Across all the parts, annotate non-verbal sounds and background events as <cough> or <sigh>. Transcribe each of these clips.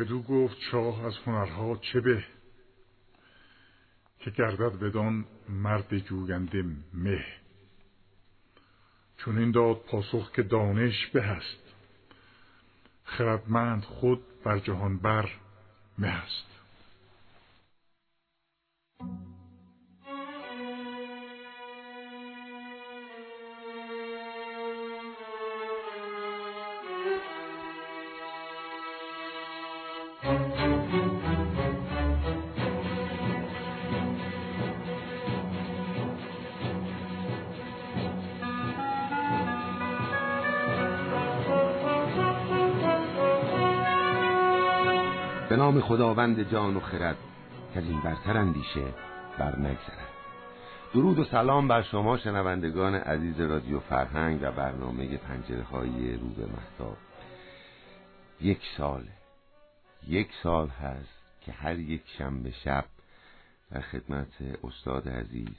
بدو گفت شاه از هنرها چه به؟ که گردد بدان مرد جوینده مه. چون این داد پاسخ که دانش به هست خردمند خود بر جهان بر مه است خداوند جان و خرد که این برتر اندیشه بر نگذرد. درود و سلام بر شما شنوندگان عزیز رادیو فرهنگ و برنامه پنجره های رو به محتاب یک سال یک سال هست که هر یک شنبه شب در خدمت استاد عزیز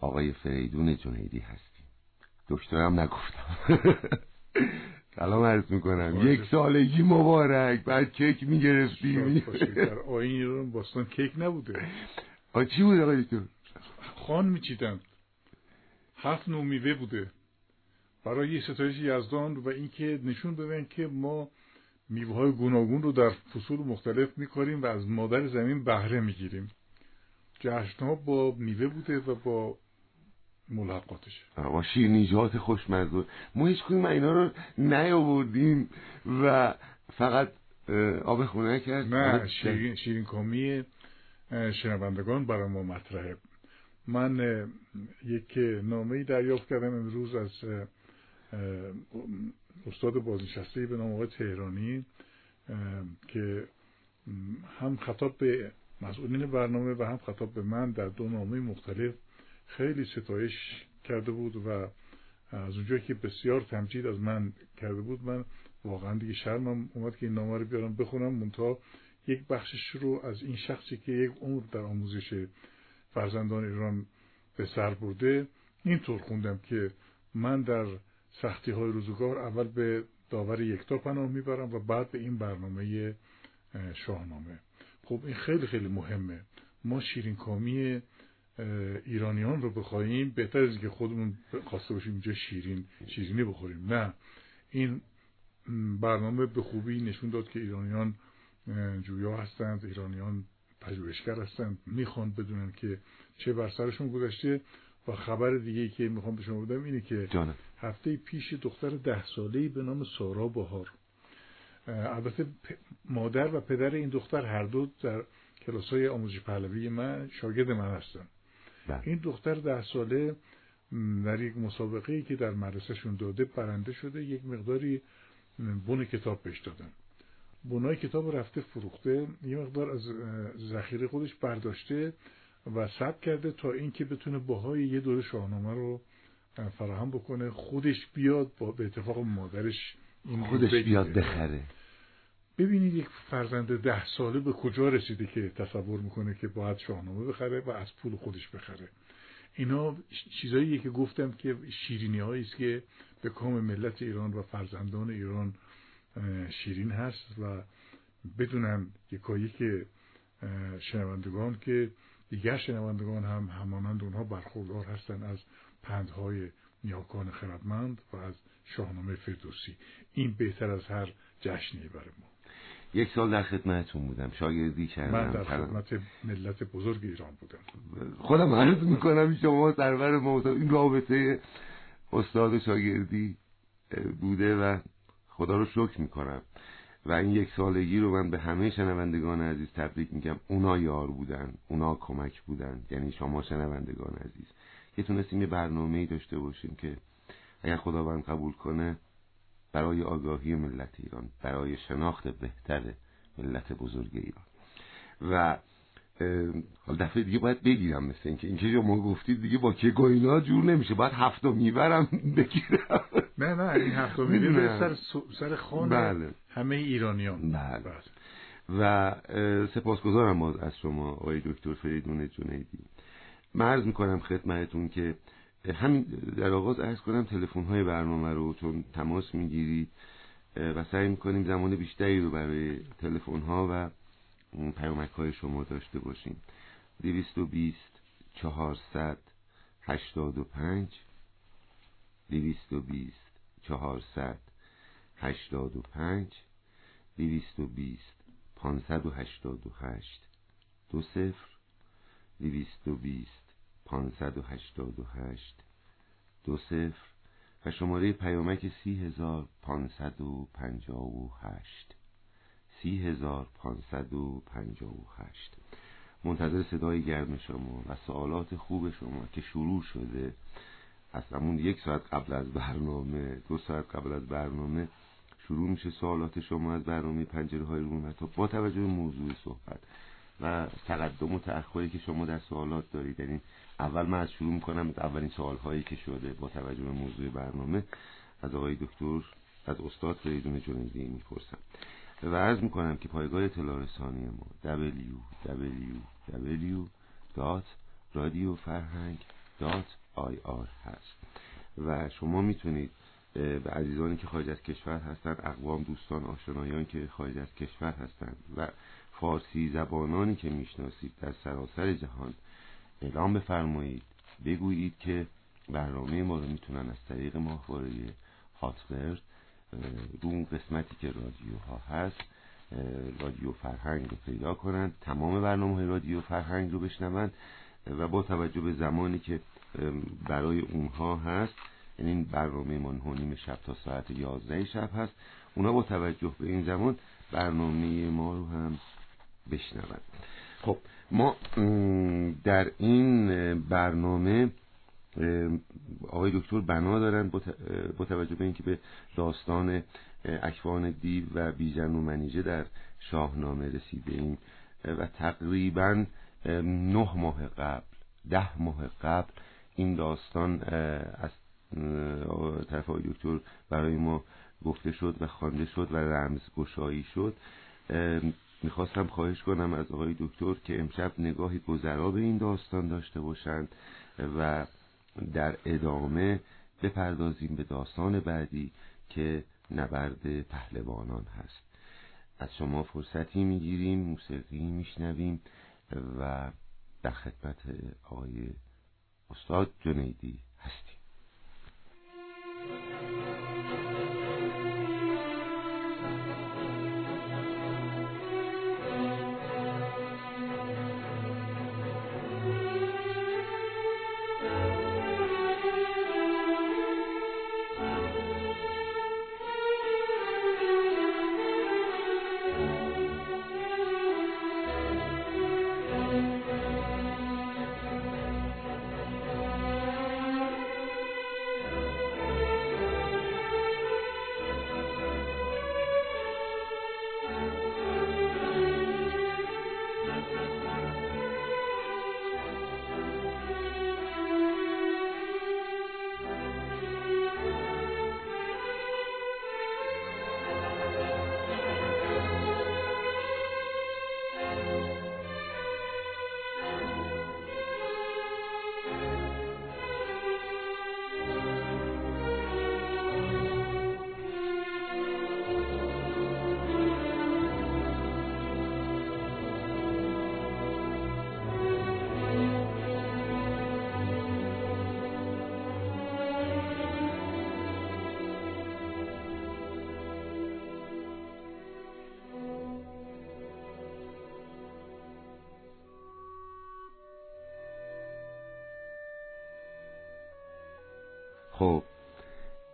آقای فریدون جنیدی هستیم. دکترم نگفتم. <laughs> سلام عرض می‌کنم. یک سالگی مبارک. بعد کیک می‌گرفتیم. در آین ایران باستان کیک نبوده. آ چی بود آقای دکتر؟ خان میچیدن. هفت نوع میوه بوده. برای ستایش یزدان و اینکه نشون بدن که ما میوه های گوناگون رو در فصول مختلف میکاریم و از مادر زمین بهره می‌گیریم. جشن ها با میوه بوده و با ملحقاتش با شیرنیجات خوشمزه ما هیچ کنیم اینا رو نیاوردیم و فقط آب خونه کرد. نه شیرین, شیرین کامی شنوندگان برای ما مطرحه. من یک نامه دریافت کردم امروز از استاد بازنشسته به نام آقای تهرانی که هم خطاب به مسئولین برنامه و هم خطاب به من در دو نامه مختلف خیلی ستایش کرده بود و از اونجا که بسیار تمجید از من کرده بود من واقعا دیگه شرمم اومد که این نامه رو بیارم بخونم منتها یک بخشش رو از این شخصی که یک عمر در آموزش فرزندان ایران به سر برده اینطور خوندم که من در سختی های روزگار اول به داور یکتا پناه می‌برم و بعد به این برنامه شاهنامه. خب این خیلی خیلی مهمه. ما شیرین کامی ایرانیان رو بخواهیم بهتر از که خودمون خواسته باشیم اینجا شیرین شیرینی بخوریم. نه. این برنامه به خوبی نشون داد که ایرانیان جویا هستند ایرانیان پژوهشگر هستند می‌خوان بدونن که چه بر سرشون گذشته. و خبر دیگه که می‌خوام به شما بدم اینه که جانم. هفته پیش دختر ده ساله‌ای به نام سارا بهار. البته مادر و پدر این دختر هر دو در کلاس های آموزش پهلوی من شاگرد من هستن. بله. این دختر ده ساله در یک مسابقه که در مدرسهشون داده برنده شده یک مقداری بون کتاب بهش دادن. بنای کتاب رفته فروخته یه مقدار از ذخیره خودش برداشته و ثبت کرده تا اینکه بتونه باهای یه دوره شاهنامه رو فراهم بکنه خودش بیاد با به اتفاق مادرش این خودش بیاد بخره. ببینید یک فرزند ده ساله به کجا رسیده که تصور می‌کنه که باید شاهنامه بخره و از پول خودش بخره. اینا چیزاییه که گفتم که شیرینی است که به کام ملت ایران و فرزندان ایران شیرین هست و بدونن یکایی که شنوندگان که دیگر شنوندگان هم همانند اونها برخوردار هستند از پندهای نیاکان خردمند و از شاهنامه فردوسی. این بهتر از هر جشنی برای ما. یک سال در خدمتتون بودم شاگردی کردم من در خدمت ملت بزرگ ایران بودم. خودم عرض می‌کنم شما سرور ما این رابطه استاد و شاگردی بوده و خدا رو شکر می‌کنم. و این یک سالگی رو من به همه شنوندگان عزیز تبریک میگم. اونا یار بودن اونا کمک بودن یعنی شما شنوندگان عزیز. که تونستیم یه برنامه ای داشته باشیم که اگر خداوند قبول کنه برای آگاهی ملت ایران برای شناخت بهتر ملت بزرگ ایران. و حال دفعه دیگه باید بگیرم مثل اینکه اینکه شما گفتید دیگه با که گوینا جور نمیشه. باید هفتم می‌برم <laughs> بگیرم. نه نه این هفتم می‌برم سر, سر خانه بله. همه ایرانیان. بله. و سپاسگزارم از شما آقای دکتر فریدون جنیدی. مرز می‌کنم خدمتتون که همین در آغاز ارز کنم تلفن های برنامه رو چون تماس می‌گیرید و سعی می‌کنیم زمان بیشتری رو برای تلفن ها و پیامک های شما داشته باشیم. دویست و بیست چهارصد هشتاد و پنج. دویست و بیست چهارصد هشتاد و پنج. دویست و بیست پانصد و هشتاد و هشت. دو صفر. دویست و بیست. پانصد و هشتاد و هشت. دو صفر. و شماره پیامک سی هزار پانصد و پنجاه و هشت. سی هزار پانصد و پنجاه و هشت. منتظر صدای گرم شما و سوالات خوب شما که شروع شده از همون یک ساعت قبل از برنامه دو ساعت قبل از برنامه شروع میشه سوالات شما از برنامه پنجره های روم با توجه به موضوع صحبت و تقدم و تأخری که شما در سوالات دارید. یعنی اول من از شروع می‌کنم اولین سوال هایی که شده با توجه به موضوع برنامه. از آقای دکتر از استاد فریدون جنیدی می‌پرسم. و عرض می‌کنم که پایگاه اطلاع رسانی ما www.radiofarhang.ir هست. و شما می‌تونید به عزیزانی که خارج از کشور هستند اقوام دوستان آشنایان که خارج از کشور هستند و فارسی زبانانی که می‌شناسید در سراسر جهان اعلام بفرمایید. بگویید که برنامه ما رو می‌تونن از طریق ماهواره هاتبرد رو قسمتی که رادیوها هست رادیو فرهنگ رو پیدا کنند تمام برنامه های رادیو فرهنگ رو بشنوند و با توجه به زمانی که برای اونها هست یعنی این برنامه ما نیم شب تا ساعت یازده شب هست. اونا با توجه به این زمان برنامه ما رو هم بشنوند. خب ما در این برنامه آقای دکتر بنا دارن با توجه به اینکه به داستان اکوان دیو و بیژن و منیژه در شاهنامه رسیده ایم و تقریبا نه ماه قبل ده ماه قبل این داستان از طرف آقای دکتر برای ما گفته شد و خوانده شد و رمز گشایی شد می‌خواستم خواهش کنم از آقای دکتر که امشب نگاهی گذرا به این داستان داشته باشند و در ادامه بپردازیم به داستان بعدی که نبرد پهلوانان هست. از شما فرصتی می‌گیریم موسیقی میشنویم و در خدمت آقای استاد جنیدی هستیم.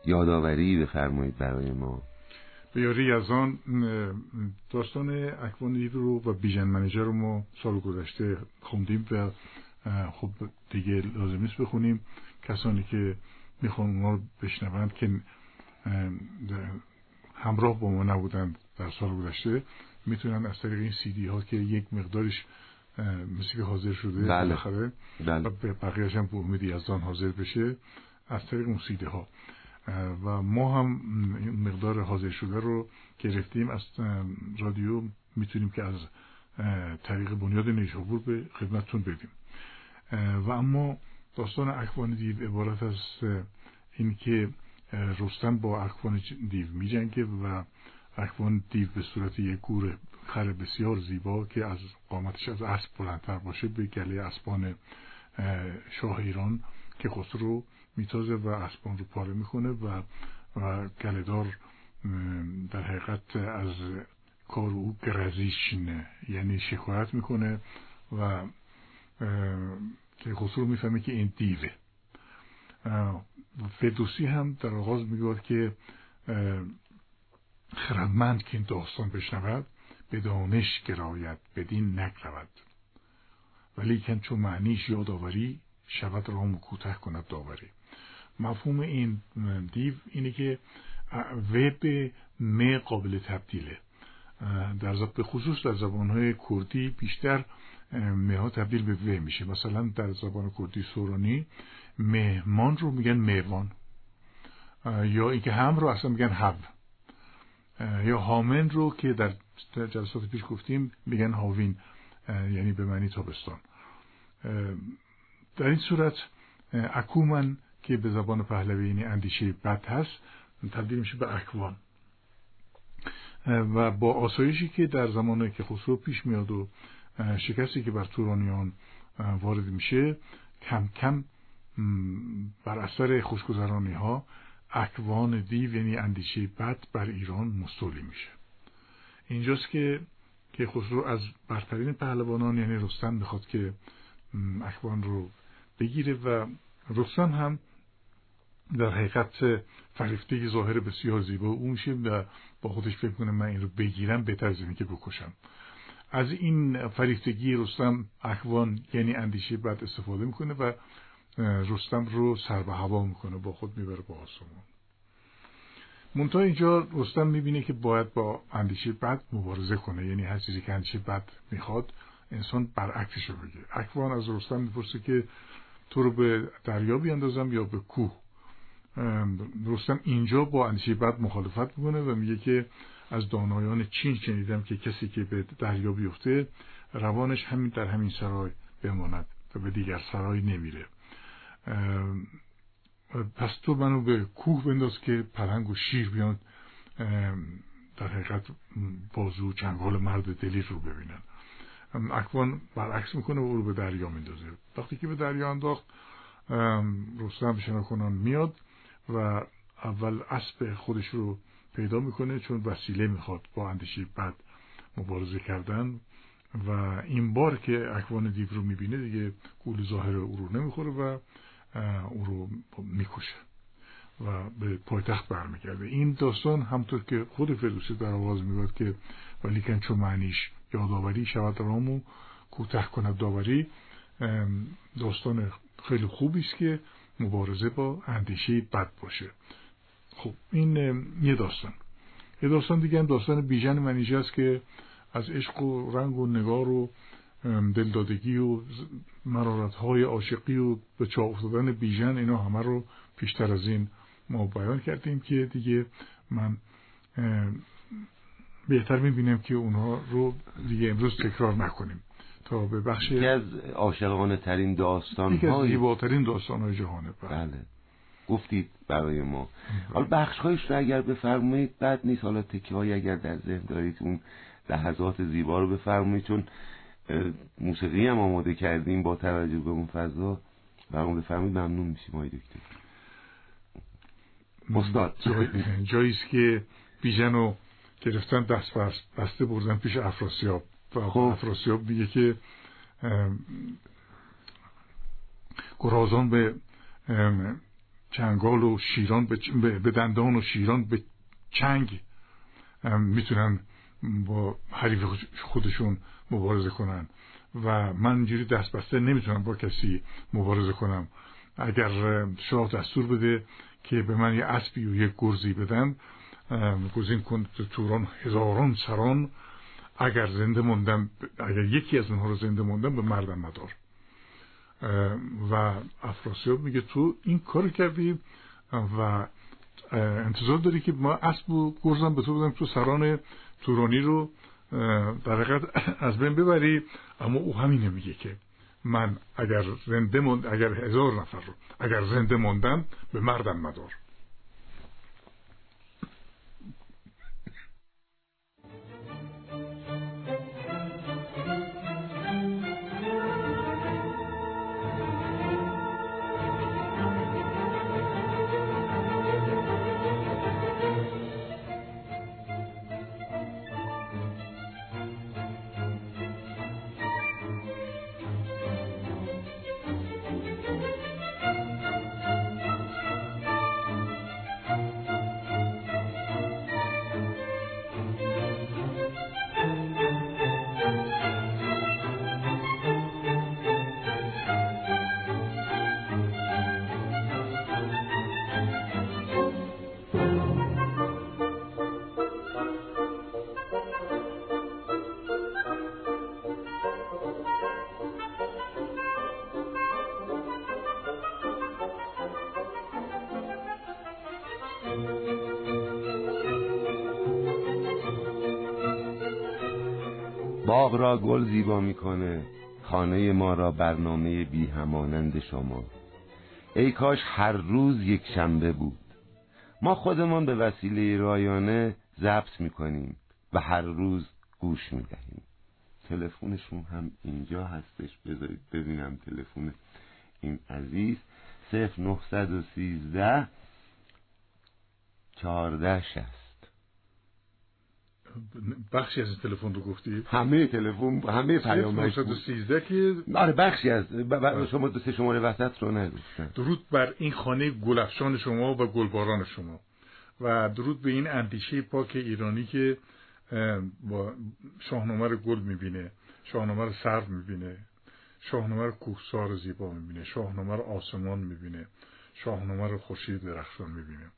یادآوری بفرمایید برای ما به یاری از آن داستان اکوان رو و بیژن منیجر رو ما سال گذشته خوندیم و خب دیگه لازم نیست بخونیم کسانی که می‌خوان اونا رو بشنوند که همراه با ما نبودن در سال گذشته می‌تونن از طریق این سیدی ها که یک مقدارش مثل حاضر شده بله. بله. و بقیهش هم به امیدی از آن حاضر بشه از طریق موسیقی ها و ما هم مقدار حاضر شده رو گرفتیم از رادیو می‌تونیم که از طریق بنیاد نیشابور به خدمتتون بدیم و اما داستان اکوان دیو عبارت از اینکه رستم با اکوان دیو میجنگه و اکوان دیو به صورت یک گور خر بسیار زیبا که از قامتش از اسب بلندتر باشه به گله اسبان شاه ایران که خسرو میتازه و اسبان رو پاره می‌کنه و و گلهدار در حقیقت از کار او گرزیشنه یعنی شکایت می‌کنه و خسرو می‌فهمه که این دیوه. فردوسی هم در آغاز می‌گوید که خردمند که این داستان بشنود به دانش گراید بدین نگرود ولی کن چون معنیش یادآوری شود رام کوته کند داوری. مفهوم این دیو اینه که وب م قابل تبدیله. در به خصوص در زبانهای کردی بیشتر ها تبدیل به و میشه. مثلا در زبان کردی سورانی مهمان رو میگن مهوان. یا اینکه هم رو اصلا میگن هو. یا هامن رو که در جلسات پیش گفتیم میگن هاوین یعنی به معنی تابستان. در این صورت اکومن که به زبان پهلوی یعنی اندیشه بد هست تبدیل میشه به اکوان و با آسایشی که در زمانی که خسرو پیش میاد و شکستی که بر تورانیان وارد میشه کم کم بر اثر خوشگذرانی ها اکوان دیو یعنی اندیشه بد بر ایران مستولی میشه. اینجاست که که خسرو از برترین پهلوانان یعنی رستم می‌خواد که اکوان رو بگیره و رستم هم در حقیقت فریفتگی ظاهر بسیار زیبا اون میشه و با خودش فکر کنه من این رو بگیرم بهتر از که بکشم. از این فریفتگی رستم اخوان یعنی اندیشه بعد استفاده می‌کنه و رستم رو سر به هوا می‌کنه با خود می‌بره با آسمون منتها اینجا رستم می‌بینه که باید با اندیشه بد مبارزه کنه یعنی هر چیزی که اندیشه بد می‌خواد انسان برعکسش رو بگه اکوان از رستم می‌پرسه که تو رو به دریا بیاندازم یا به کوه؟ رستم اینجا با اندیشه بد مخالفت می‌کنه و میگه که از دانایان چین شنیدم که کسی که به دریا بیفته روانش همین در همین سرای بماند و به دیگر سرای نمیره. پس تو منو به کوه بنداز که پلنگ و شیر بیان در حقیقت بازو چنگال مرد دلی رو ببینن. اکوان برعکس می‌کنه و او رو به دریا میندازه. وقتی که به دریا انداخت رستم شناکنان میاد و اول اسب خودش رو پیدا می‌کنه چون وسیله می‌خواد با اندیشه بد مبارزه کردن و این بار که اکوان دیو رو می‌بینه دیگه گول ظاهر او رو نمی‌خوره و او رو می‌کشه و به پایتخت برمیگرده. این داستان همطور که خود فردوسی در آواز می‌گوید که ولیکن چون معنیش یادآوری شود رامو کوته کند داوری داستان خیلی خوبی است که مبارزه با اندیشه بد باشه. خب این یه داستان. یه داستان دیگه هم داستان بیژن منیژه است که از عشق و رنگ و نگار و دلدادگی و مرارت های عاشقی و به چاه افتادن بیژن اینا همه رو پیشتر از این ما بیان کردیم که دیگه من بهتر می‌بینم که اونها رو دیگه امروز تکرار نکنیم. تا به بخش از عاشقانه ترین داستان از زیباترین داستان های جهانه بله. گفتید برای ما. حالا بخش هایش رو اگر بفرمایید بد نیست. حالا تکی های اگر در ذهن دارید اون لحظات زیبا رو بفرمایید. چون موسیقی هم آماده کردیم با توجه به اون فضا. برامون بفرمایید. ممنون میشیم آقای دکتر. استاد. جاییست که بیژن رو گرفتن دست بسته بردن پیش افراسیاب. خب. افراسیاب میگه که گرازان به چنگال و شیران به دندان و شیران به چنگ می‌تونن با حریف خودشون مبارزه کنن و من اینجوری دست بسته نمی‌تونم با کسی مبارزه کنم اگر شاه دستور بده که به من یه اسبی و یه گرزی بدن گزین کن توران هزاران سران اگر زنده موندم اگر یکی از اونها رو زنده موندم به مردم مدار و افراسیاب میگه تو این کار کردی و انتظار داری که ما اسب و گرزم به تو بدم تو سران تورانی رو در حقیقت از بین ببری. اما او همینه میگه که من اگر زنده موند اگر هزار نفر رو اگر زنده موندم به مردم مدار باغ را گل زیبا می‌کنه. خانه ما را برنامه بی همانند شما. ای کاش هر روز یک شنبه بود. ما خودمان به وسیله رایانه ضبط می‌کنیم و هر روز گوش می‌دهیم. تلفنشون هم اینجا هستش. بذارید ببینم تلفن این عزیز. صفر نهصد و سیزده چهارده شست. بخشی از تلفن رو گفتی؟ همه تلفن همه پیامش بود. که آره بخشی از ب... شما دو سه شماره وسط رو نگفتن درود بر این خانه گلفشان شما و گلباران شما. و درود به این اندیشه پاک ایرانی که با شاهنامه رو گل می‌بینه شاهنامه رو سرد می‌بینه شاهنامه رو کوهسار زیبا می‌بینه شاهنامه رو آسمان می‌بینه شاهنامه رو خورشید درخشان می‌بینه.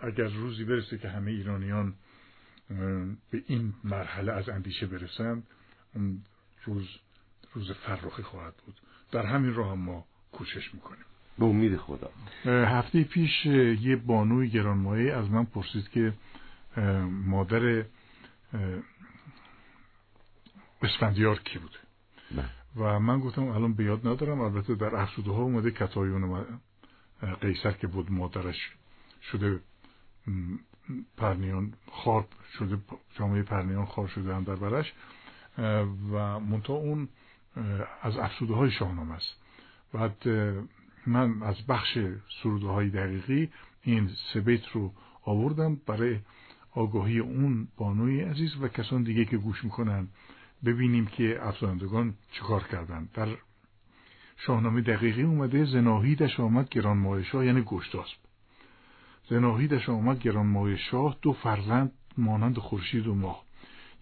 اگر روزی برسه که همه ایرانیان به این مرحله از اندیشه برسند اون روز روز فرخی خواهد بود. در همین راه ما کوشش می‌کنیم. به امید خدا. هفته پیش یه بانوی گرانمایه از من پرسید که مادر اسفندیار کی بوده. و من گفتم الان به یاد ندارم. البته در افسوده ها اومده کتایون قیصر که بود مادرش شده پرنیان خار شده جامعه پرنیان خار شده هم در برش و منتها اون از افسوده های شاهنامه است. بعد من از بخش سروده های دقیقی این سه بیت رو آوردم برای آگاهی اون بانوی عزیز و کسان دیگه که گوش می‌کنن ببینیم که افزایندگان چیکار کردن. در شاهنامه دقیقی اومده زناهیدش آمد گران شاه یعنی گشتاسب. زناهیدش آمد گران شاه دو فرزند مانند خورشید و ماه.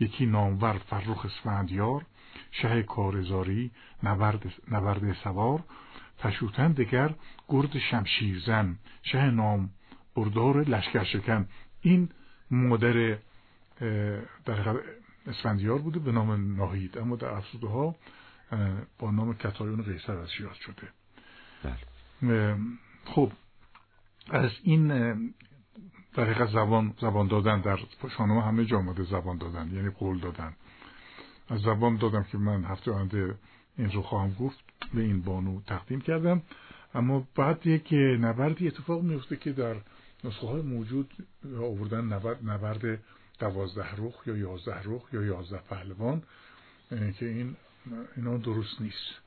یکی نامور فرخ اسفندیار شه کارزاری نبرد, نبرد سوار پشوتن دگر گرد شمشیرزن شه نام بردار لشکر شکن این مادر در اسفندیار بوده به نام ناهید. اما در افسوده ها با نام کتایون قیصر از یاد شده. بله. خب از این در زبان زبان دادن در شانه همه جامعه زبان دادن یعنی قول دادن. از زبان دادم که من هفته آینده این رو خواهم گفت به این بانو تقدیم کردم. اما بعد یک نبردی اتفاق میفته که در نسخه های موجود آوردن نبرد, نبرد دوازده رخ یا یازده رخ یا یازده پهلوان که این اینا درست نیست.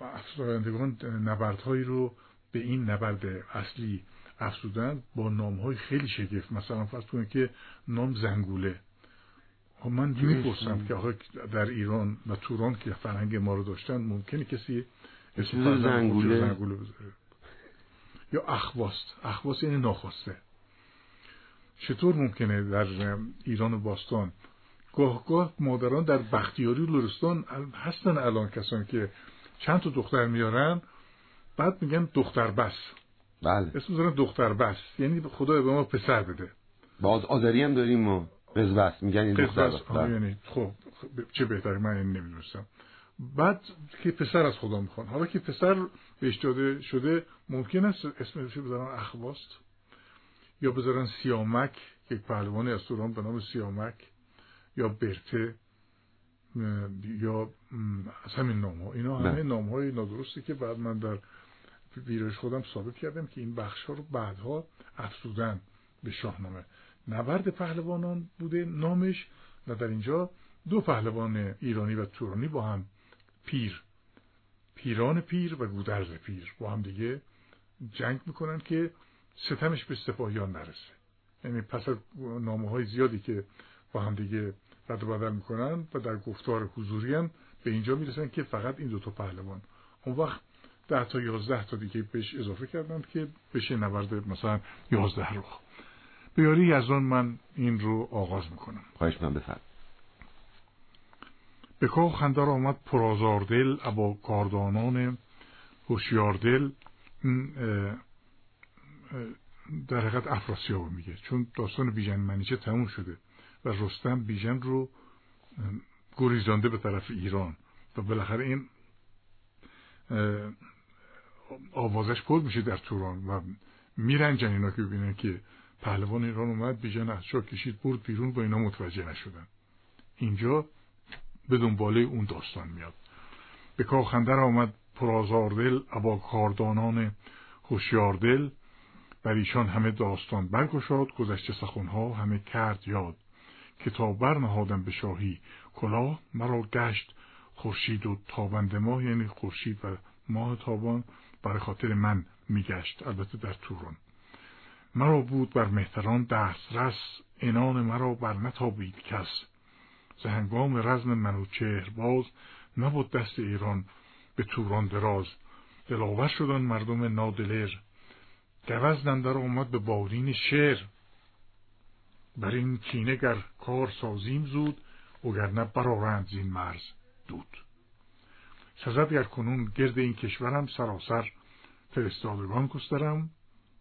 افزایندگان نبردهایی رو به این نبرد اصلی افزودن با نام های خیلی شگفت. مثلا فرض کنید که نام زنگوله. خب من می‌پرسم که آقا در ایران و توران که فرهنگ ما رو داشتن ممکنه کسی اسم زنگوله, زنگوله بذاره؟ یا اخواست. اخواست یعنی ناخواسته. چطور ممکنه در ایران و باستان؟ گاه گاه مادران در بختیاری و لرستان هستن الان کسانی که چند تا دختر میارن؟ بعد میگن دختر بس. بله. اسم می‌ذارن دختر بس. یعنی خدا به ما پسر بده. باز آذری هم داریم ما قزبس میگن این دختر بس. بله. یعنی خب چه بهتر من این نمی‌دونستم. بعد که پسر از خدا می‌خوان. حالا که پسر بهش داده شده ممکن است اسمش بذارن اخواست یا بذارن سیامک یک پهلوانی از توران به نام سیامک یا برته یا از همین نام ها اینا همه نام های نادرستی که بعد من در ویرایش خودم ثابت کردم که این بخش ها رو بعدها افزودن به شاهنامه. نبرد پهلوانان بوده نامش و در اینجا دو پهلوان ایرانی و تورانی با هم پیر پیران پیر و گودرز پیر با هم دیگه جنگ می‌کنن که ستمش به سپاهیان نرسه. یعنی پس از نامه های زیادی که با هم دیگه رد و بدل می‌کنن و در گفتار حضوری هم به اینجا می‌رسن که فقط این دوتا پهلوان. اون وقت ده تا یازده تا دیگه بهش اضافه کردن که بشه نورد مثلا یازده رو بیاری از آن من این رو آغاز می‌کنم. خواهش من بفرد به کاخ خندر آمد پرازاردل ابا کاردانان هوشیاردل در حقیقت افراسیاب میگه. چون داستان بیژن منیچه تموم شده و رستم بیژن رو گریزانده به طرف ایران. و بالاخره این آوازش پر میشه در توران و میرنجن اینا که ببینن که پهلوان ایران اومد از شاه کشید برد بیرون با اینا متوجه نشدن. اینجا به دنباله اون داستان میاد. به کاخندر آمد پرازاردل ابا کاردانان دل. بر ایشان همه داستان برگشاد گذشته سخنها همه کرد یاد. کتاب برنهادم به شاهی کلاه مرا گشت خورشید و تابنده ماه یعنی خورشید و ماه تابان. برای خاطر من میگشت البته در توران مرا بود بر مهتران دسترس انان مرا بر نتابید کس. ز هنگام رزم من و چهر باز نبود دست ایران به توران دراز. دلاور شدن مردم نادلر. گوز در آمد به بارین شعر. بر این کینه گر کار سازیم زود وگرنه برارند زین مرز دود. سزد گر کنون گرد این کشورم سراسر فرستادگان گسترم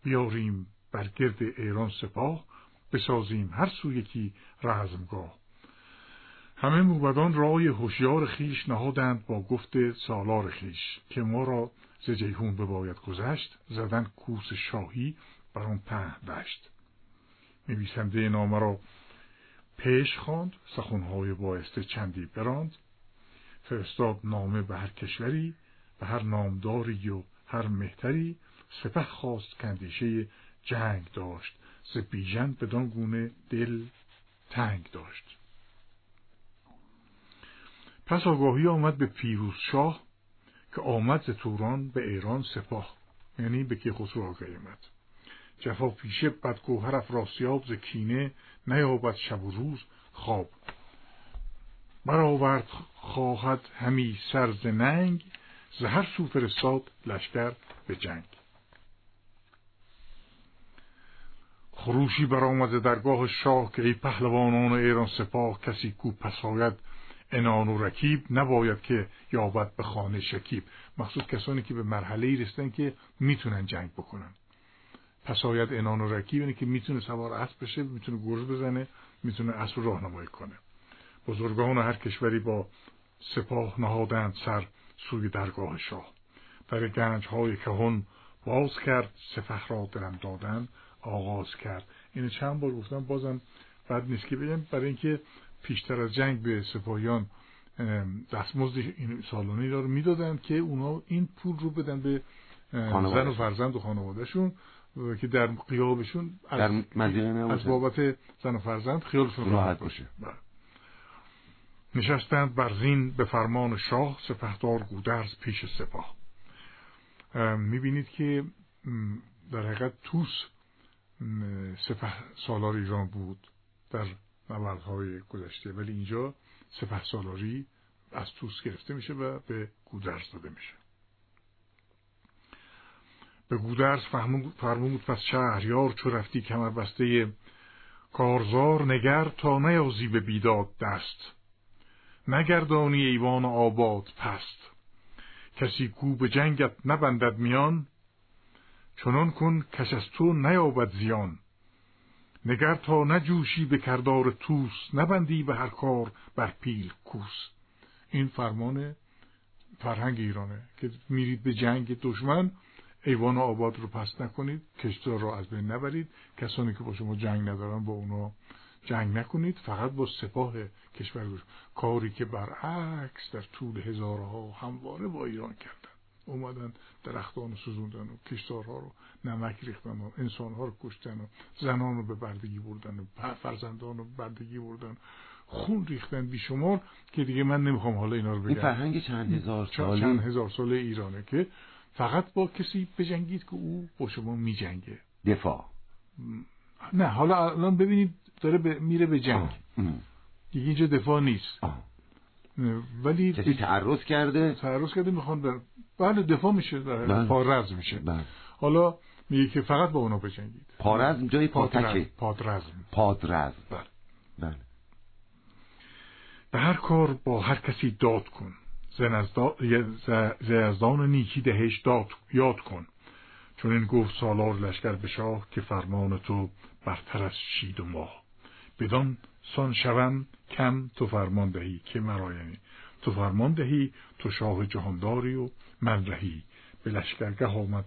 بیاریم بر گرد ایران سپاه بسازیم هر سو یکی رزمگاه. همه موبدان رای هوشیار خیش نهادند با گفت سالار خیش که ما را ز جیهون بباید گذشت زدن کوس شاهی بر آن په دشت. نویسنده نامه را پیش خواند سخنهای بایسته چندی براند. فرستاد نامه به هر کشوری به هر نامداری و هر مهتری. سپه خواست کندیشه جنگ داشت. ز بیژن بدان گونه دل تنگ داشت. پس آگاهی آمد به پیروز شاه که آمد ز توران به ایران سپاه یعنی به که خسرو آگاهی آمد. جفا پیشه بدگوهر افراسیاب ز کینه نیابد شب و روز خواب. برآورد خواهد همی سرز ننگ ز هر سو فرستاد لشکر به جنگ. خروشی برآمد درگاه شاه که ای پهلوانان ایران سپاه کسی کو پساید انان و رکیب نباید که یابد به خانه شکیب. مخصوص کسانی که به مرحله ای رسیدن که می‌تونن جنگ بکنن. پساید انان و رکیب یعنی که می‌تونه سوار اسب بشه می‌تونه گرز بزنه می‌تونه اسب راهنمایی کنه. بزرگان هر کشوری با سپاه نهادند سر سوی درگاه شاه. در گنج های کهون باز کرد سفه را درم دادن آغاز کرد. اینو چند بار گفتم بازم بد نیست که بگم. برای اینکه پیشتر از جنگ به سپاهیان دستمزد این سالانه رو می‌دادن که اونا این پول رو بدن به زن و فرزند و خانوادهشون که در قیابشون از, از بابت زن و فرزند خیالشون راحت باشه. بله. نشستند بر زین به فرمان شاه سپهدار گودرز پیش سپاه. می‌بینید که در حقیقت توس سپه سالار ایران بود در نبردهای گذشته ولی اینجا سپه سالاری از توس گرفته میشه و به گودرز داده میشه. به گودرز فرمود پس شهریار چو رفتی کمر بسته کارزار نگر تا نیازی به بیداد دست. نگردانی ایوان آباد پست. کسی کو به جنگت نبندد میان چنان کن کس از تو نیابد زیان. نگر تا نجوشی به کردار توس نبندی به هر کار بر پیل کوس. این فرمان فرهنگ ایرانه که میرید به جنگ دشمن ایوان آباد رو پس نکنید کشتار رو از بین نبرید. کسانی که با شما جنگ ندارن با اونا جنگ نکنید فقط با سپاه کشور کاری که برعکس در طول هزارها همواره با ایران کردن. اومدن درختان رو سوزوندن و کشتارها رو نمک ریختن و انسانها رو کشتن و زنان رو به بردگی بردن و فرزندان رو به بردگی بردن. خون ریختن بیشمار که دیگه من نمی‌خوام حالا اینا رو بگم. این فرهنگ چند هزار ساله؟ چند هزار ساله ایرانه که فقط با کسی بجنگید که او با شما میجنگه. دفاع. نه حالا الان ببینید داره میره به جنگ. دیگه اینجا دفاع نیست. ولی کسی تعرض کرده؟ تعرض کرده می‌خوان در بله دفاع میشه بله. پارز میشه. بله. حالا میگه که فقط با اونا بجنگید. پارزم جای پاتکه. پادرزم پادرزم بله. بله. به هر کار با هر کسی داد کن. زیزدان نیکی دهش داد یاد کن. چون این گفت سالار لشکر به شاه که فرمان تو برتر از شید و ماه. بدان سان شوم کم تو فرمان دهی که مرا یعنی تو فرمان دهی تو شاه جهانداری و من رهی. به لشکرگه آمد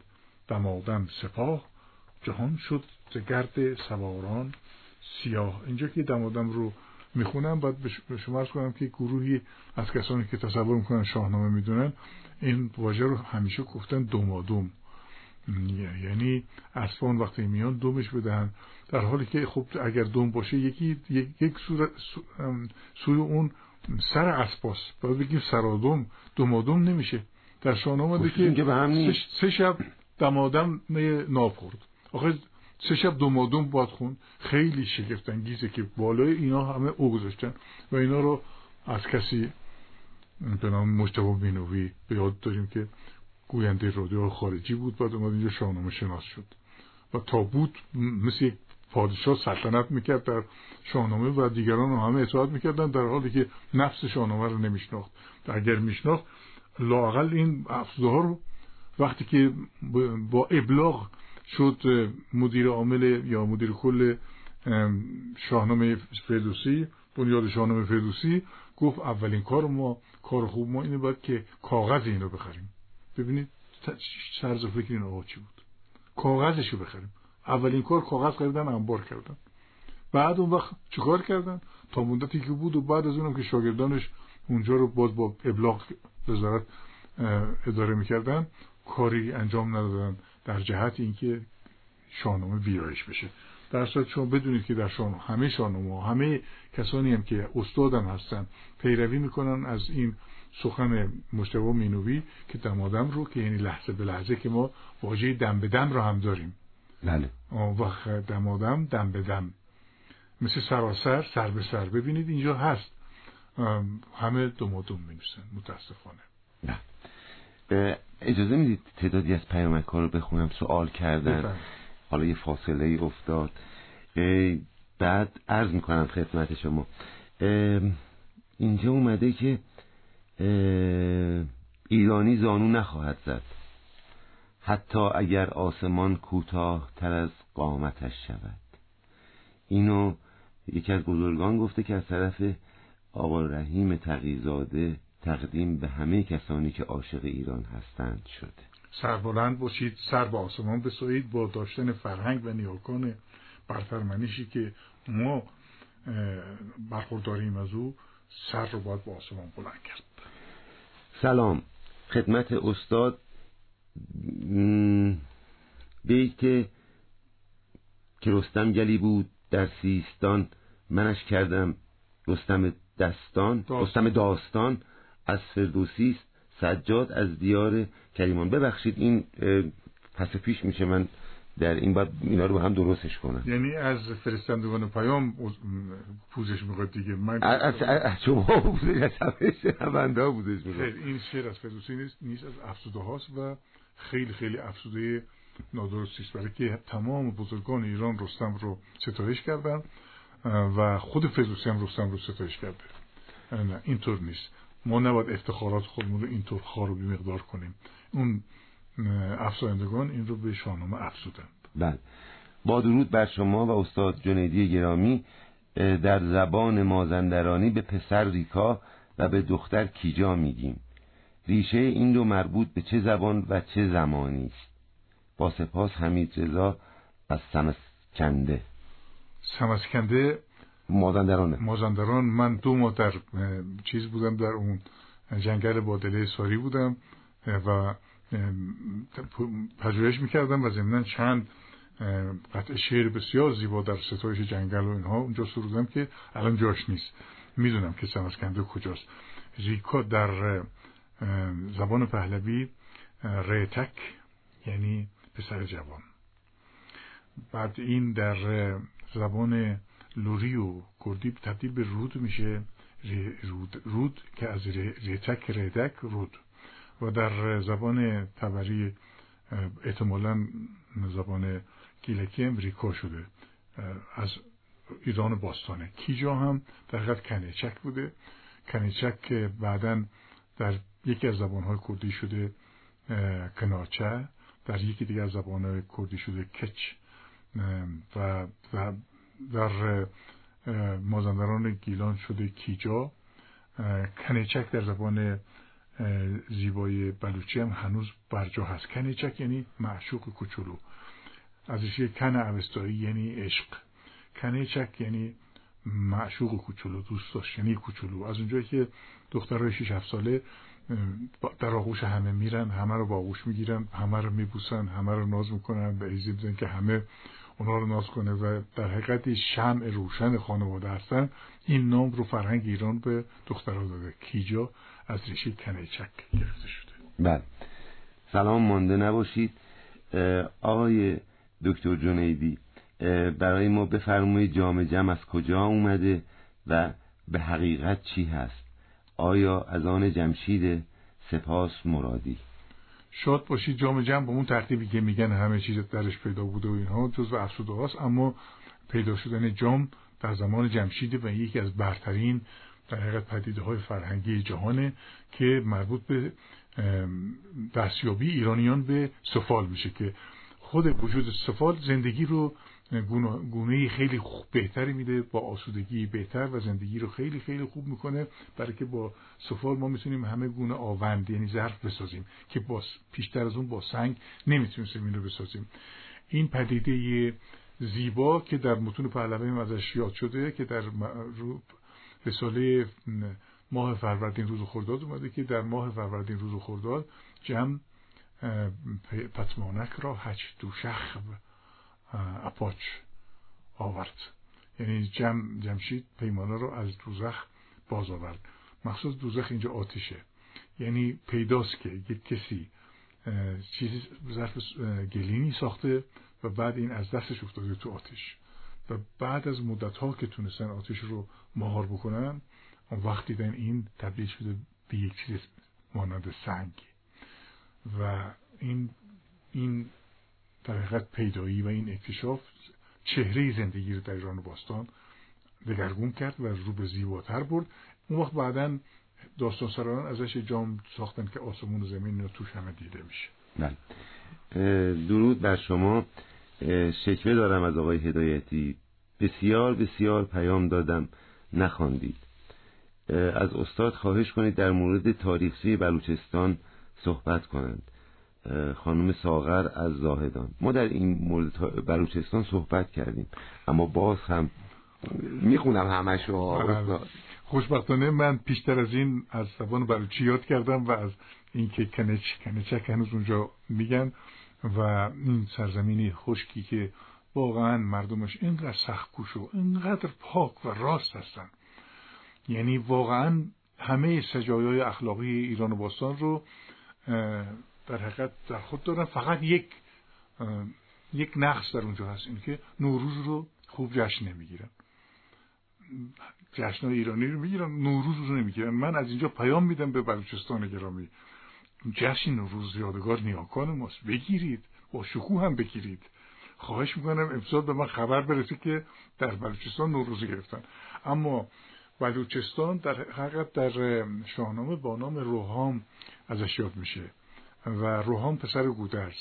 دمادم سپاه جهان شد گرد سواران سیاه. اینجا که دمادم رو می‌خونم بعد به شما کنم که گروهی از کسانی که تصور می‌کنن شاهنامه می‌دونن این واژه رو همیشه گفتن دومادوم. یعنی اسبان وقتی میان دومش بدهن در حالی که خب اگر دوم باشه یکی یک سوی اون سر اسباس. باید بگیم سرادوم دومادوم نمیشه. در شاهنامه آمده خب، که به هم سه شب دمادم ناب خورد. آخه سه شب دومادم باد خون. خیلی شگفت انگیزه که بالای اینا همه او گذاشتن و اینا رو از کسی به نام مجتبا بینوی به یاد داریم که گوینده رادیو خارجی بود بعد اومد اینجا شاهنامه شناس شد. و تا بود مثل یک پادشاه سلطنت می‌کرد در شاهنامه و دیگران هم همه اطاعت می‌کردن در حالی که نفس شاهنامه رو نمیشناخت. اگر میشناخت لاقل این افزوده رو وقتی که با ابلاغ شد مدیر عامل یا مدیر کل شاهنامه فردوسی بنیاد شاهنامه فردوسی گفت اولین کار ما کار خوب ما اینه باید که کاغذ این رو بخریم. ببینید سرز و فکر این آقا چی بود. کاغذش رو بخریم. اولین کار کاغذ خریدن انبار کردن. بعد اون وقت چیکار کردن؟ تا مدتی که بود و بعد از اونم که شاگردانش اونجا رو باز با ابلاغ وزارت اداره می‌کردن کاری انجام ندادن در جهت اینکه شاهنامه ویرایش بشه. در صورت شما بدونید که در شاهنامه همه شاهنامه همه کسانی هم که استادم هستن پیروی می‌کنن از این سخن مشتبه مینوی که دمادم رو که یعنی لحظه به لحظه که ما واژه دم به دم رو هم داریم. بله. و دمادم دم به دم. مثل سراسر سر به سر. ببینید اینجا هست. همه دمادم می متاسفانه. نه. اجازه می‌دید تعدادی از پیامک ها رو بخونم سوال کردن. حالا یه فاصله ای افتاد بعد عرض می‌کنم خدمت شما. اینجا اومده که ایرانی زانو نخواهد زد. حتی اگر آسمان کوتاه تر از قامتش شود. اینو یکی از بزرگان گفته که از طرف آقا رحیم تقیزاده تقدیم به همه کسانی که عاشق ایران هستند شده. سربلند باشید سر به آسمان بسایید با داشتن فرهنگ و نیاکان برترمنیشی که ما برخورداریم از او سر رو باید با آسمان بلند کرد. سلام. خدمت استاد بیت که رستم گلی بود در سیستان. منش کردم رستم دستان داستان. رستم داستان از فردوسی است. سجاد از دیار کریمان. ببخشید این پس پیش میشه. من در این باید اینا رو هم درستش کنم یعنی از فرستندگان پیام پوزش می‌خواد دیگه. من از شما پوزش از همه پوزش می‌خواد. این شعر از فردوسی نیست نیست از افسوده هاست و خیلی خیلی افسوده نادرستی است برای که تمام بزرگان ایران رستم رو ستایش کردن و خود فردوسی هم رستم رو ستایش کرده. نه اینطور نیست. ما نباید افتخارات خودمون رو اینطور خار و مقدار کنیم. اون افسایندگان این رو به شاهنامه افزودند. بله. با درود بر شما و استاد جنیدی گرامی در زبان مازندرانی به پسر ریکا و به دختر کیجا میگیم. ریشه این دو مربوط به چه زبان و چه زمانی است؟ با سپاس حمید رضا از سمسکنده. سمسکنده؟ مازندران مازندران. من دو ماه در چیز بودم در اون جنگل بادله ساری بودم و پژوهش می‌کردم و ضمنا چند قطع شعر بسیار زیبا در ستایش جنگل و اینها اونجا سرودم که الان جاش نیست. می‌دونم که سمسکنده کجاست. ریکا در زبان پهلوی ریتک یعنی پسر جوان. بعد این در زبان لوری و کردی تبدیل به رود میشه. رود, رود که از ریتک ریدک رود. و در زبان تبری احتمالا زبان گیلکی امریکا شده از ایران باستانه. کیجا هم در حقیقت کنیچک بوده. کنیچک که بعدا در یکی از زبانهای کردی شده کناچه در یکی دیگر از زبانهای کردی شده کچ و در مازندران گیلان شده کیجا. کنیچک در زبان زیبای بلوچی هم هنوز برجا هست. کنیچک یعنی معشوق کوچولو. ازش یک کن اوستایی یعنی عشق. کنیچک یعنی معشوق کوچولو دوست داشتنی کوچولو. از اونجایی که دخترای 6 7 ساله در آغوش همه میرن همه رو با آغوش می‌گیرن همه رو میبوسن همه رو ناز می‌کنن و ایزی که همه اونا رو ناز کنه و در حقیقت شمع روشن خانواده هستن. این نام رو فرهنگ ایران به دخترها داده. کیجا از ریشه کنیچک گرفته شده. بله. سلام مانده نباشید. آقای دکتر جنیدی برای ما بفرمایید جام جم از کجا اومده و به حقیقت چی هست؟ آیا از آن جمشید سپاس مرادی؟ شاد باشید جام جمع به اون ترتیبی که میگن همه چیز درش پیدا بوده و اینها جزو افسوده هاست. اما پیدا شدن جام در زمان جمشید و یکی از برترین در حقیقت پدیده های فرهنگی جهانه که مربوط به دستیابی ایرانیان به سفال میشه که خود وجود سفال زندگی رو گونه خیلی خوب بهتری میده با آسودگی بهتر و زندگی رو خیلی خیلی خوب می‌کنه. برای که با سفال ما می‌تونیم همه گونه آوند یعنی ظرف بسازیم که با پیشتر از اون با سنگ نمی‌تونستیم این رو بسازیم. این پدیده زیبا که در متون پهلوی ازش یاد شده که در رساله ماه فروردین روز خرداد اومده که در ماه فروردین روز خرداد جمع پتمانک را هچ دوشخ اپاچ آورد. یعنی جم جمشید پیمانه رو از دوزخ باز آورد. مخصوص دوزخ اینجا آتیشه. یعنی پیداست که یک کسی چیزی ظرف گلینی ساخته و بعد این از دستش افتاده تو آتیش. و بعد از مدت ها که تونستن آتیش رو مهار بکنن اون وقت دیدن این تبدیل شده به یک چیز مانند سنگ. و این این در حقیقت پیدایی و این اکتشاف چهره زندگی رو در ایران باستان دگرگون کرد و رو به زیباتر برد. اون وقت بعدا داستان سران ازش جام ساختن که آسمون و زمین رو توش همه دیده میشه. بله. درود بر شما. شکوه دارم از آقای هدایتی. بسیار بسیار پیام دادم. نخواندید. از استاد خواهش کنید در مورد تاریخچه بلوچستان صحبت کنند. خانم ساغر از زاهدان. ما در این مورد بلوچستان صحبت کردیم. اما باز هم می‌خونم همشو. بله. خوشبختانه من پیشتر از این از زبان بلوچی یاد کردم و از اینکه کنچ کنچک هنوز اونجا میگن و این سرزمینی خشکی که واقعا مردمش اینقدر سختکوش و اینقدر پاک و راست هستن. یعنی واقعا همه سجایای اخلاقی ایران و باستان رو در حقیقت در خود دارن. فقط یک یک نقص در اونجا هست این که نوروز رو خوب جشن نمی‌گیرن. جشن ایرانی رو می‌گیرن نوروز رو نمی‌گیرن. من از اینجا پیام میدم به بلوچستان گرامی. جشن نوروز یادگار نیاکان ماست. بگیرید. با شکوه هم بگیرید. خواهش می‌کنم امسال به من خبر برسه که در بلوچستان نوروز گرفتن. اما بلوچستان در حقیقت در شاهنامه با نام روحام ازش یاد میشه. و روحان پسر گودرز.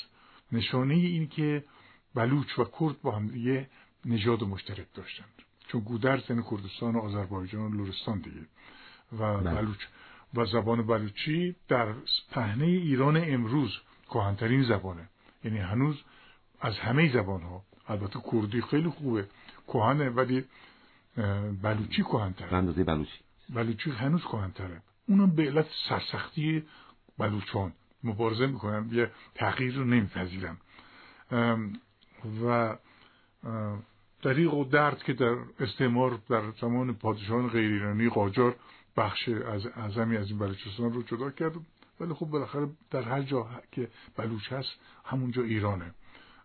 نشانه این که بلوچ و کرد با هم یه نژاد مشترک داشتند. چون گودرز یعنی کردستان و آذربایجان و لورستان دیگه. و بله. بلوچ و زبان بلوچی در پهنه ایران امروز کهنترین زبانه. یعنی هنوز از همه زبان ها البته کردی خیلی خوبه. کهنه ولی بلوچی کهنتره. اندازه بلوچی. بلوچی هنوز کهنتره. اونم به علت سرسختی بلوچان. مبارزه می‌کنم. یه تغییر رو نمیپذیرم. و دریق و درد که در استعمار در زمان پادشاهان غیر ایرانی قاجار بخش از اعظمی از این بلوچستان رو جدا کرد. ولی خب بالاخره در هر جا که بلوچ هست همونجا ایرانه.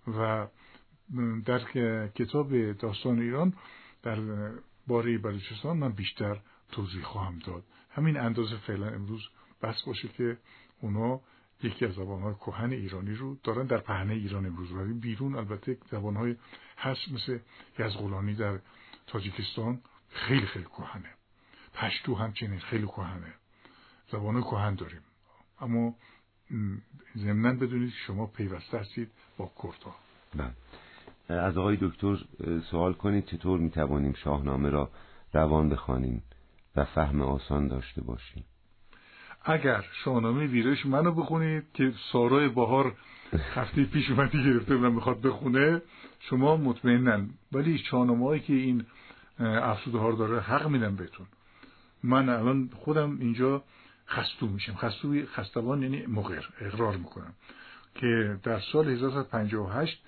و در کتاب داستان ایران در باره بلوچستان من بیشتر توضیح خواهم داد. همین اندازه فعلا امروز بس باشه که اونا یکی از زبانهای کهن ایرانی رو دارن در پهنه ایران امروز ولی بیرون. البته زبانهای هست مثل یزغولانی در تاجیکستان خیلی خیلی کهنه. پشتو همچنین خیلی کهنه. زبانهای کهن داریم. اما ضمنا بدونید شما پیوسته هستید با کردها. بله. از آقای دکتر سوال کنید چطور می‌توانیم شاهنامه را روان بخوانیم و فهم آسان داشته باشیم؟ اگر شاهنامه ویرش منو بخونید که سارای بهار هفته پیش اومدی گرفته و می‌خواد بخونه شما مطمئنن. ولی شاهنامه که این افسوده ها داره حق میدم بهتون. من الان خودم اینجا خستو میشم. خستو خستوان یعنی مقر اقرار می‌کنم. که در سال 1958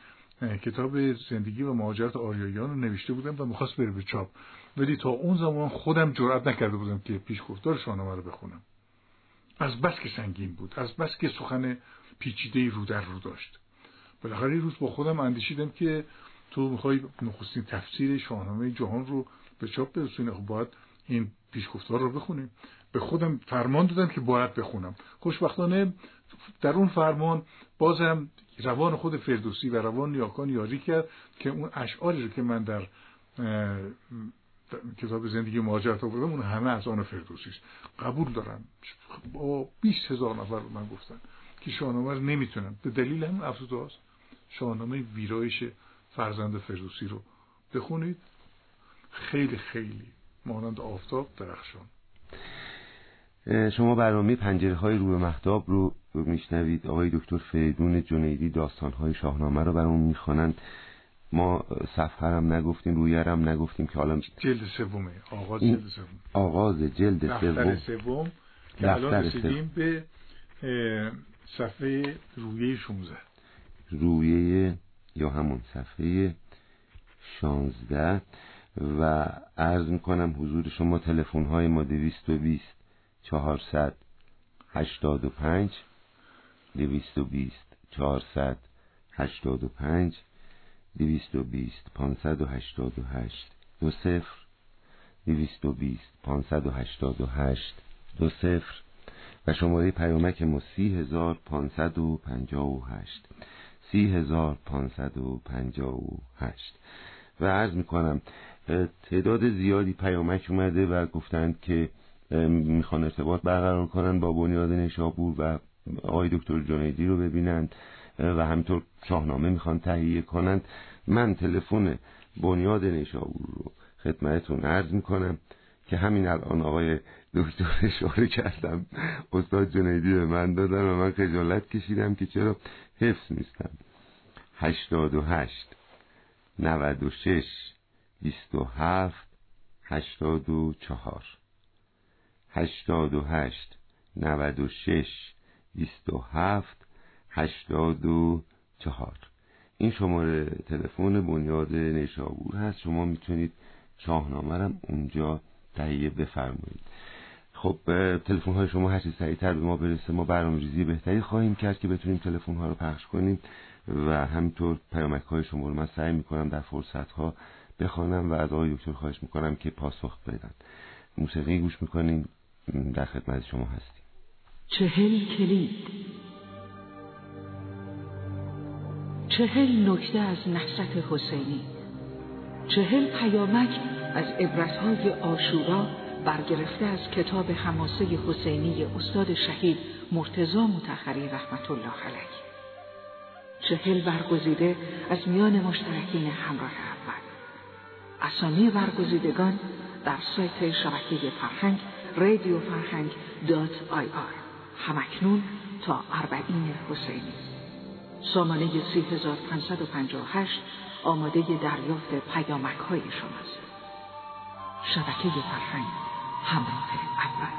کتاب زندگی و مهاجرت آریاییان رو نوشته بودم و می‌خواست بره به چاپ. ولی تا اون زمان خودم جرئت نکرده بودم که پیش گفتار شاهنامه رو بخونم. از بس که سنگین بود از بس که سخن پیچیده رو در رو داشت. بالاخره یه روز با خودم اندیشیدم که تو می‌خوای نخستین تفسیر شاهنامه جهان رو به چاپ برسونی. خب باید این پیشگفتار رو بخونیم به خودم فرمان دادم که باید بخونم. خوشبختانه در اون فرمان بازم روان خود فردوسی و روان نیاکان یاری کرد که اون اشعاری رو که من در کتاب زندگی مهاجرت آوردم اون همه از آن فردوسی است قبول دارم. با 20 هزار نفر من گفتن که شاهنامه رو نمی‌تونن. به دلیل همین افزوده هاست شاهنامه ویرایش فرزند فردوسی رو بخونید. خیلی خیلی مانند آفتاب درخشان. شما برنامه پنجره های رو به محتاب رو میشنوید. آقای دکتر فریدون جنیدی داستان های شاهنامه رو برامون می‌خوانند. ما هم نگفتیم روی هم نگفتیم که حالا جلد سومه. آغاز جلد سوم. آغاز جلد سوم. که الان رسیدیم به صفحه رویه 16 رویه یا همون صفحه 16 و عرض می‌کنم حضور شما تلفن های ما 220 400 85 220 400 85 220 588 دو صفر. 220 588 دو صفر. و شماره پیامک ما سی هزار پانصد و پنجاه و هشت. سی هزار پانصد و پنجاه و هشت. و عرض می‌کنم تعداد زیادی پیامک اومده و گفتند که می‌خوان ارتباط برقرار کنن با بنیاد نشابور و آقای دکتر جنیدی رو ببینند و همینطور شاهنامه می‌خوان تهیه کنند. من تلفن بنیاد نشابور رو خدمتتون عرض می‌کنم. که همین الان آقای دکتر اشاره کردم. استاد جنیدی به من دادن و من خجالت کشیدم که چرا حفظ نیستم. هشتاد و هشت نود و شش بیست و هفت هشتاد و چهار. هشتاد و هشت نود و شش بیست و هفت هشتاد و چهار. این شماره تلفن بنیاد نیشابور هست. شما می‌تونید شاهنامه اونجا تهیه بفرمایید. خب تلفن های شما هرچی سریعتر به ما برسه ما برنامه ریزی بهتری خواهیم کرد که بتونیم تلفن ها رو پخش کنیم و همینطور پیامک های شما رو من سعی می‌کنم در فرصت ها بخوانم و از آقای دکتر خواهش می‌کنم که پاسخ بدن. موسیقی گوش می‌کنیم. در خدمت شما هستیم. چهل کلید. چهل نکته از نحست حسینی. چهل پیامک از عبرتهای آشورا برگرفته از کتاب حماسه حسینی استاد شهید مرتزا متخری رحمت الله علیه. چهل برگزیده از میان مشترکین همراه اول. اسامی برگزیدگان در سایت شبکه فرهنگ رادیو فرهنگ دات آی آر. همکنون تا اربعین حسینی. سامانه 3558 آماده دریافت پیامک های شماست. شبکه فرهنگ همراه اول